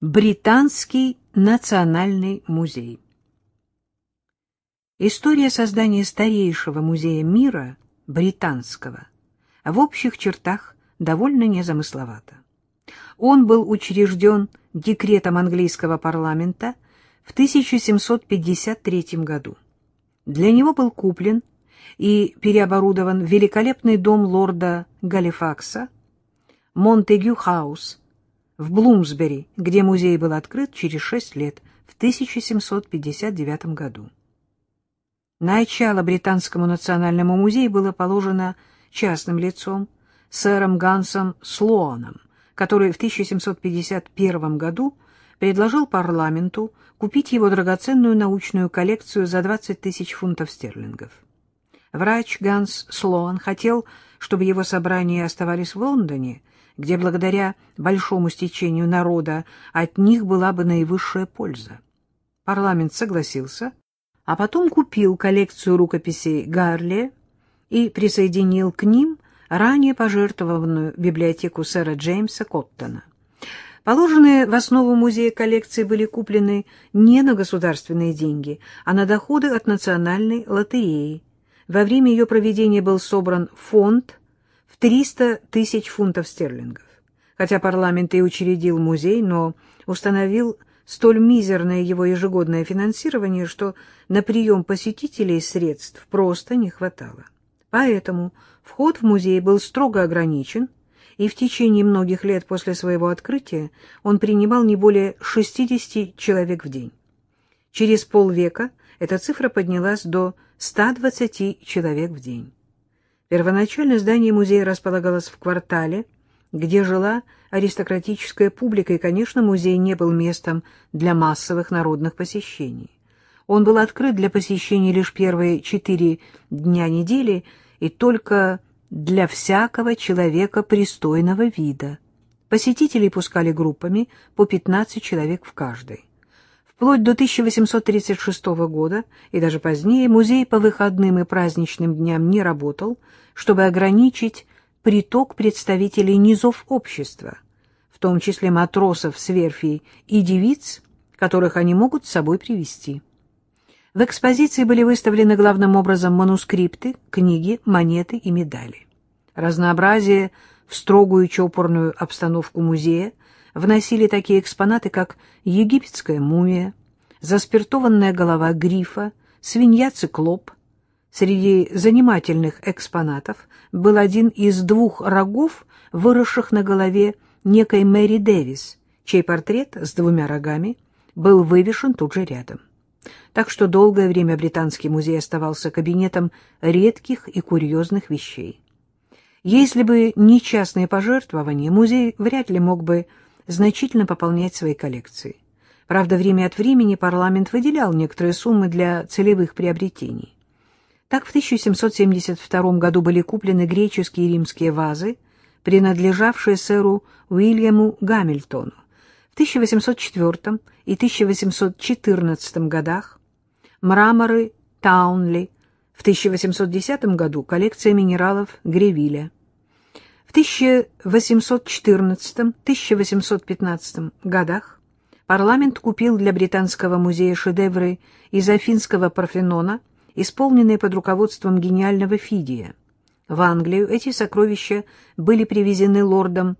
Британский национальный музей История создания старейшего музея мира, британского, в общих чертах довольно незамысловата. Он был учрежден декретом английского парламента в 1753 году. Для него был куплен и переоборудован великолепный дом лорда Галифакса, Монтегю-хаус, в Блумсбери, где музей был открыт через шесть лет, в 1759 году. Начало Британскому национальному музею было положено частным лицом, сэром Гансом Слоаном, который в 1751 году предложил парламенту купить его драгоценную научную коллекцию за 20 тысяч фунтов стерлингов. Врач Ганс Слоан хотел, чтобы его собрания оставались в Лондоне, где благодаря большому стечению народа от них была бы наивысшая польза. Парламент согласился, а потом купил коллекцию рукописей Гарли и присоединил к ним ранее пожертвованную библиотеку сэра Джеймса Коттона. Положенные в основу музея коллекции были куплены не на государственные деньги, а на доходы от национальной лотереи. Во время ее проведения был собран фонд 300 тысяч фунтов стерлингов. Хотя парламент и учредил музей, но установил столь мизерное его ежегодное финансирование, что на прием посетителей средств просто не хватало. Поэтому вход в музей был строго ограничен, и в течение многих лет после своего открытия он принимал не более 60 человек в день. Через полвека эта цифра поднялась до 120 человек в день. Первоначально здание музея располагалось в квартале, где жила аристократическая публика, и, конечно, музей не был местом для массовых народных посещений. Он был открыт для посещений лишь первые четыре дня недели и только для всякого человека пристойного вида. Посетителей пускали группами по 15 человек в каждой. Вплоть до 1836 года и даже позднее музей по выходным и праздничным дням не работал, чтобы ограничить приток представителей низов общества, в том числе матросов с верфей и девиц, которых они могут с собой привести. В экспозиции были выставлены главным образом манускрипты, книги, монеты и медали. Разнообразие в строгую чопорную обстановку музея вносили такие экспонаты, как египетская мумия, заспиртованная голова грифа, свинья-циклоп. Среди занимательных экспонатов был один из двух рогов, выросших на голове некой Мэри Дэвис, чей портрет с двумя рогами был вывешен тут же рядом. Так что долгое время Британский музей оставался кабинетом редких и курьезных вещей. Если бы не частные пожертвования, музей вряд ли мог бы значительно пополнять свои коллекции. Правда, время от времени парламент выделял некоторые суммы для целевых приобретений. Так в 1772 году были куплены греческие и римские вазы, принадлежавшие сэру Уильяму Гамильтону. В 1804 и 1814 годах мраморы Таунли, в 1810 году коллекция минералов Гревиля. В 1814-1815 годах парламент купил для Британского музея шедевры из Афинского Парфенона, исполненные под руководством гениального Фидия. В Англию эти сокровища были привезены лордом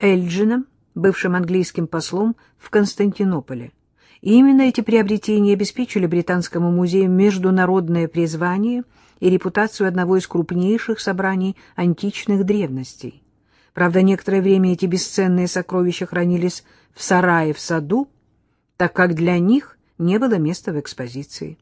Эльджином, бывшим английским послом в Константинополе. И именно эти приобретения обеспечили Британскому музею международное призвание – и репутацию одного из крупнейших собраний античных древностей. Правда, некоторое время эти бесценные сокровища хранились в сарае в саду, так как для них не было места в экспозиции.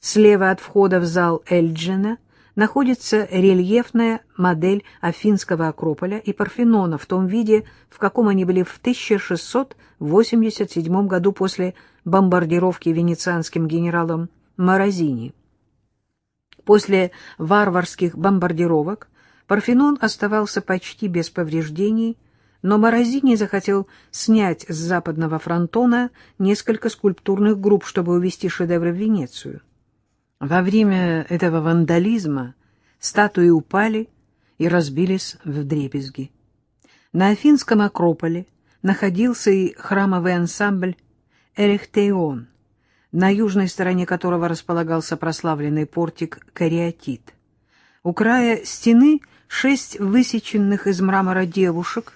Слева от входа в зал Эльджина находится рельефная модель Афинского Акрополя и Парфенона в том виде, в каком они были в 1687 году после бомбардировки венецианским генералом Морозини. После варварских бомбардировок Парфенон оставался почти без повреждений, но Морозини захотел снять с западного фронтона несколько скульптурных групп, чтобы увезти шедевры в Венецию. Во время этого вандализма статуи упали и разбились в дребезги. На Афинском Акрополе находился и храмовый ансамбль «Эрехтеон», на южной стороне которого располагался прославленный портик «Кариатит». У края стены шесть высеченных из мрамора девушек,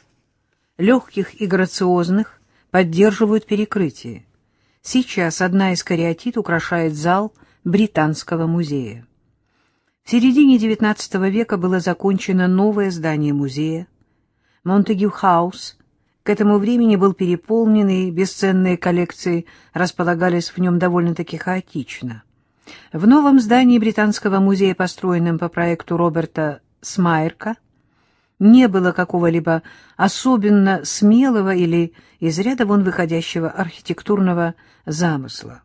легких и грациозных, поддерживают перекрытие. Сейчас одна из кариатит украшает зал Британского музея. В середине XIX века было закончено новое здание музея. Монтегю-хаус к этому времени был переполнен, и бесценные коллекции располагались в нем довольно-таки хаотично. В новом здании Британского музея, построенном по проекту Роберта Смайерка, не было какого-либо особенно смелого или из ряда вон выходящего архитектурного замысла.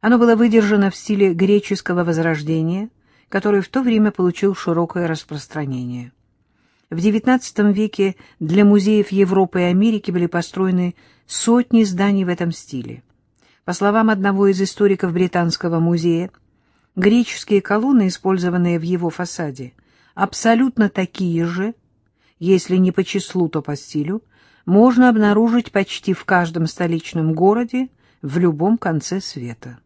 Оно было выдержано в стиле греческого возрождения, который в то время получил широкое распространение. В XIX веке для музеев Европы и Америки были построены сотни зданий в этом стиле. По словам одного из историков Британского музея, греческие колонны, использованные в его фасаде, абсолютно такие же, если не по числу, то по стилю, можно обнаружить почти в каждом столичном городе в любом конце света.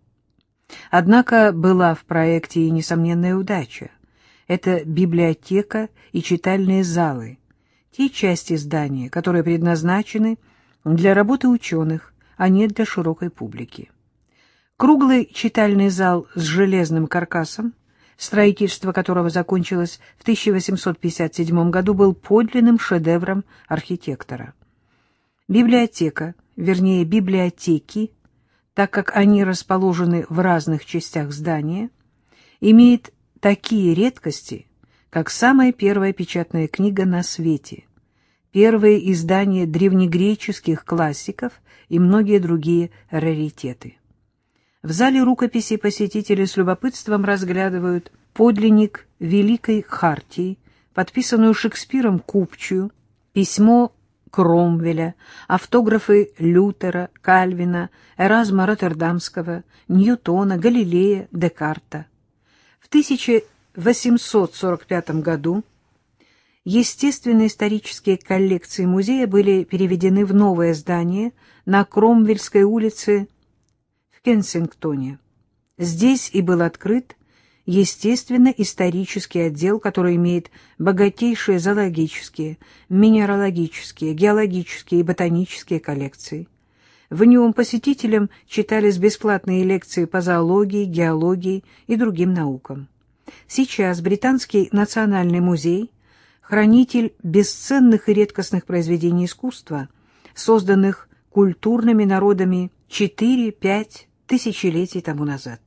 Однако была в проекте и несомненная удача. Это библиотека и читальные залы, те части здания, которые предназначены для работы ученых, а не для широкой публики. Круглый читальный зал с железным каркасом строительство которого закончилось в 1857 году, был подлинным шедевром архитектора. Библиотека, вернее библиотеки, так как они расположены в разных частях здания, имеет такие редкости, как самая первая печатная книга на свете, первые издания древнегреческих классиков и многие другие раритеты. В зале рукописи посетители с любопытством разглядывают подлинник Великой Хартии, подписанную Шекспиром Купчую, письмо Кромвеля, автографы Лютера, Кальвина, Эразма Роттердамского, Ньютона, Галилея, Декарта. В 1845 году естественно-исторические коллекции музея были переведены в новое здание на Кромвельской улице в Кенсингтоне. Здесь и был открыт естественно-исторический отдел, который имеет богатейшие зоологические, минералогические, геологические и ботанические коллекции. В нем посетителям читались бесплатные лекции по зоологии, геологии и другим наукам. Сейчас Британский национальный музей – хранитель бесценных и редкостных произведений искусства, созданных культурными народами 4-5 тысячелетий тому назад.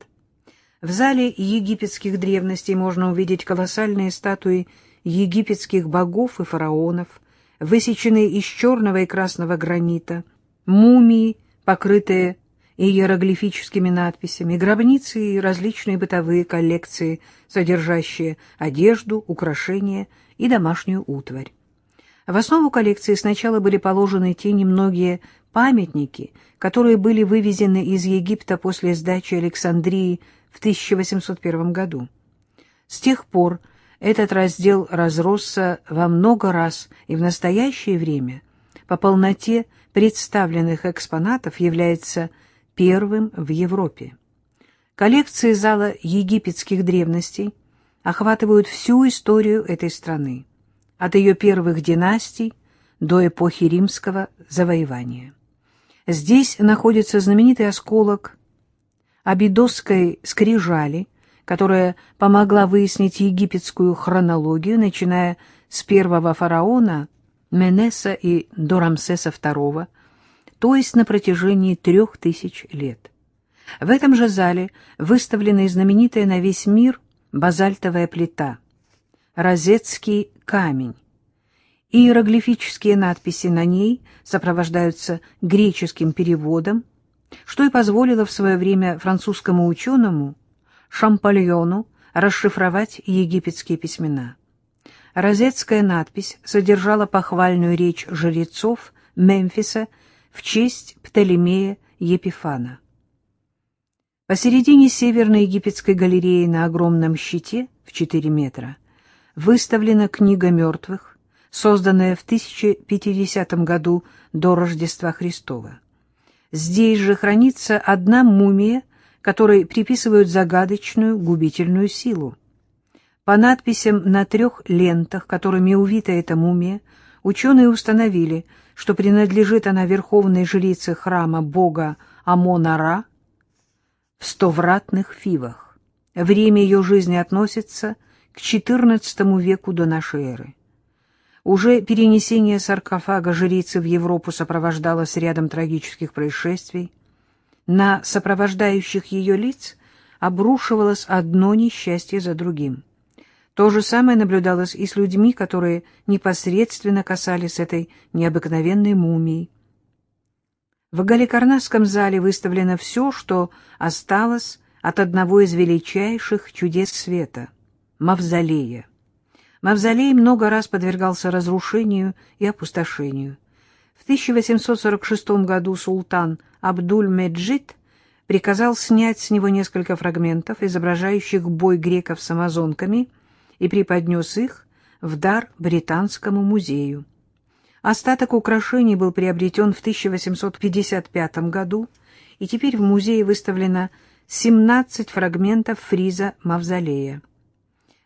В зале египетских древностей можно увидеть колоссальные статуи египетских богов и фараонов, высеченные из черного и красного гранита, мумии, покрытые иероглифическими надписями, гробницы и различные бытовые коллекции, содержащие одежду, украшения и домашнюю утварь. В основу коллекции сначала были положены те немногие памятники, которые были вывезены из Египта после сдачи Александрии в 1801 году. С тех пор этот раздел разросся во много раз и в настоящее время по полноте представленных экспонатов является первым в Европе. Коллекции зала египетских древностей охватывают всю историю этой страны, от ее первых династий до эпохи римского завоевания. Здесь находится знаменитый осколок Абидосской скрижали, которая помогла выяснить египетскую хронологию, начиная с первого фараона Менеса и до Рамсеса II, то есть на протяжении трех тысяч лет. В этом же зале выставлена и знаменитая на весь мир базальтовая плита, розетский камень. Иероглифические надписи на ней сопровождаются греческим переводом, что и позволило в свое время французскому ученому Шампальону расшифровать египетские письмена. Розетская надпись содержала похвальную речь жрецов Мемфиса в честь Птолемея Епифана. Посередине Северной египетской галереи на огромном щите в 4 метра выставлена книга мертвых, созданное в 1050 году до Рождества Христова. Здесь же хранится одна мумия, которой приписывают загадочную губительную силу. По надписям на трех лентах, которыми увита эта мумия, ученые установили, что принадлежит она верховной жрице храма бога Амона-Ра в стовратных фивах. Время ее жизни относится к XIV веку до нашей эры. Уже перенесение саркофага жрицы в Европу сопровождалось рядом трагических происшествий. На сопровождающих ее лиц обрушивалось одно несчастье за другим. То же самое наблюдалось и с людьми, которые непосредственно касались этой необыкновенной мумии. В Галикарнасском зале выставлено все, что осталось от одного из величайших чудес света — мавзолея. Мавзолей много раз подвергался разрушению и опустошению. В 1846 году султан Абдуль-Меджид приказал снять с него несколько фрагментов, изображающих бой греков с амазонками, и преподнес их в дар Британскому музею. Остаток украшений был приобретен в 1855 году, и теперь в музее выставлено 17 фрагментов фриза Мавзолея.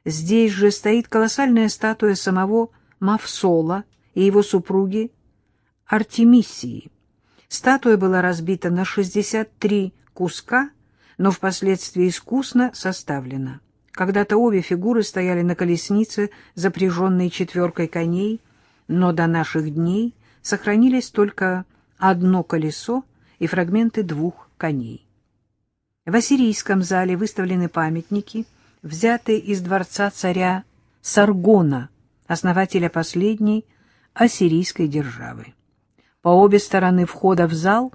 Здесь же стоит колоссальная статуя самого Мавсола и его супруги Артемисии. Статуя была разбита на 63 куска, но впоследствии искусно составлена. Когда-то обе фигуры стояли на колеснице, запряженной четверкой коней, но до наших дней сохранились только одно колесо и фрагменты двух коней. В Ассирийском зале выставлены памятники – взятые из дворца царя Саргона, основателя последней ассирийской державы. По обе стороны входа в зал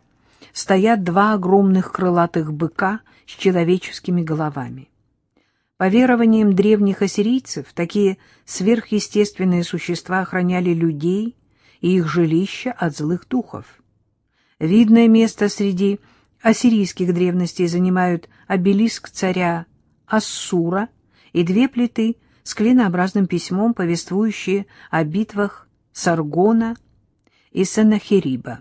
стоят два огромных крылатых быка с человеческими головами. По верованиям древних ассирийцев, такие сверхъестественные существа охраняли людей и их жилища от злых духов. Видное место среди ассирийских древностей занимают обелиск царя Ассура и две плиты с клинообразным письмом, повествующие о битвах Саргона и Сенахериба.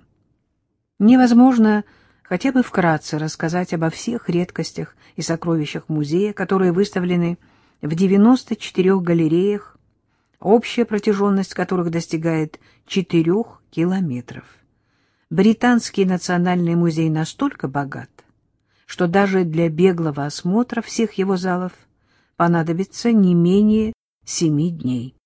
Невозможно хотя бы вкратце рассказать обо всех редкостях и сокровищах музея, которые выставлены в 94 галереях, общая протяженность которых достигает 4 километров. Британский национальный музей настолько богат, что даже для беглого осмотра всех его залов понадобится не менее семи дней.